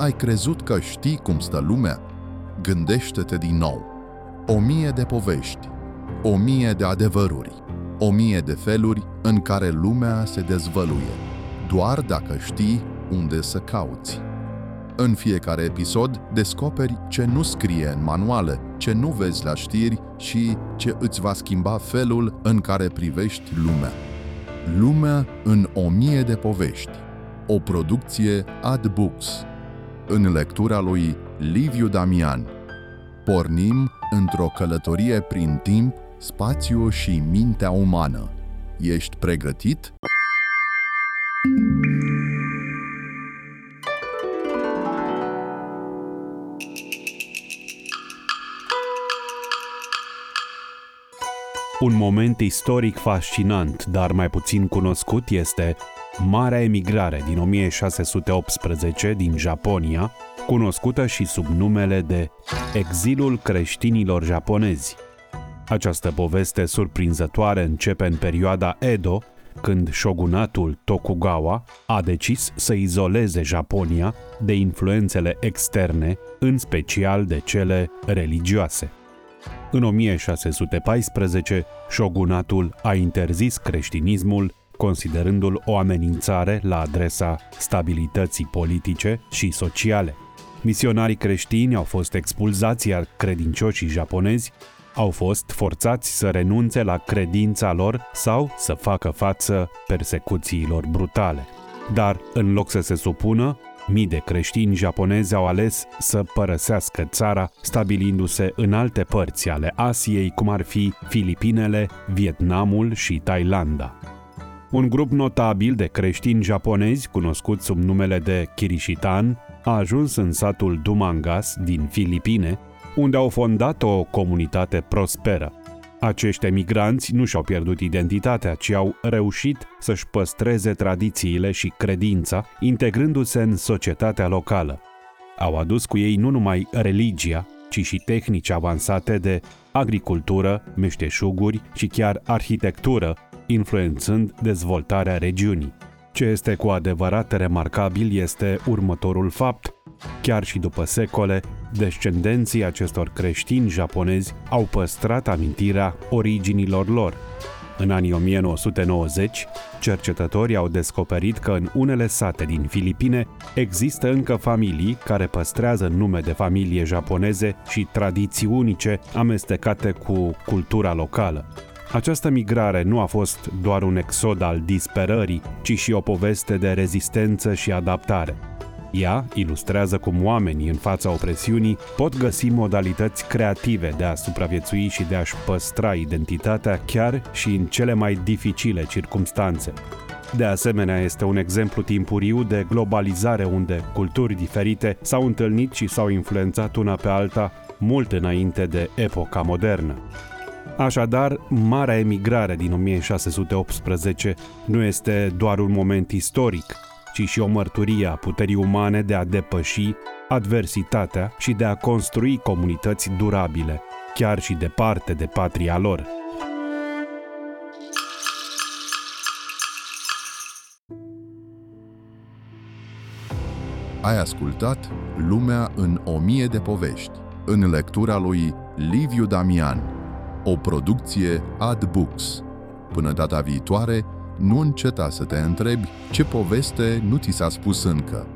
Ai crezut că știi cum stă lumea? Gândește-te din nou. O mie de povești, o mie de adevăruri, o mie de feluri în care lumea se dezvăluie, doar dacă știi unde să cauți. În fiecare episod descoperi ce nu scrie în manuale, ce nu vezi la știri și ce îți va schimba felul în care privești lumea. Lumea în o mie de povești. O producție Ad Books. În lectura lui Liviu Damian. Pornim într-o călătorie prin timp, spațiu și mintea umană. Ești pregătit? Un moment istoric fascinant, dar mai puțin cunoscut, este Marea emigrare din 1618 din Japonia, cunoscută și sub numele de Exilul creștinilor japonezi. Această poveste surprinzătoare începe în perioada Edo, când shogunatul Tokugawa a decis să izoleze Japonia de influențele externe, în special de cele religioase. În 1614, shogunatul a interzis creștinismul, considerându-l o amenințare la adresa stabilității politice și sociale. Misionarii creștini au fost expulzați, iar credincioșii japonezi au fost forțați să renunțe la credința lor sau să facă față persecuțiilor brutale. Dar, în loc să se supună, Mii de creștini japonezi au ales să părăsească țara, stabilindu-se în alte părți ale Asiei, cum ar fi Filipinele, Vietnamul și Thailanda. Un grup notabil de creștini japonezi, cunoscut sub numele de Kirishitan, a ajuns în satul Dumangas din Filipine, unde au fondat o comunitate prosperă. Acești emigranți nu și-au pierdut identitatea, ci au reușit să-și păstreze tradițiile și credința, integrându-se în societatea locală. Au adus cu ei nu numai religia, ci și tehnici avansate de agricultură, meșteșuguri și chiar arhitectură, influențând dezvoltarea regiunii. Ce este cu adevărat remarcabil este următorul fapt. Chiar și după secole, descendenții acestor creștini japonezi au păstrat amintirea originilor lor. În anii 1990, cercetătorii au descoperit că în unele sate din Filipine există încă familii care păstrează nume de familie japoneze și tradiții unice amestecate cu cultura locală. Această migrare nu a fost doar un exod al disperării, ci și o poveste de rezistență și adaptare. Ea ilustrează cum oamenii în fața opresiunii pot găsi modalități creative de a supraviețui și de a-și păstra identitatea chiar și în cele mai dificile circumstanțe. De asemenea, este un exemplu timpuriu de globalizare unde culturi diferite s-au întâlnit și s-au influențat una pe alta mult înainte de epoca modernă. Așadar, marea emigrare din 1618 nu este doar un moment istoric, ci și o mărturie a puterii umane de a depăși adversitatea și de a construi comunități durabile, chiar și departe de patria lor. Ai ascultat Lumea în o mie de povești, în lectura lui Liviu Damian, o producție Ad Books. Până data viitoare, nu înceta să te întrebi ce poveste nu ți s-a spus încă.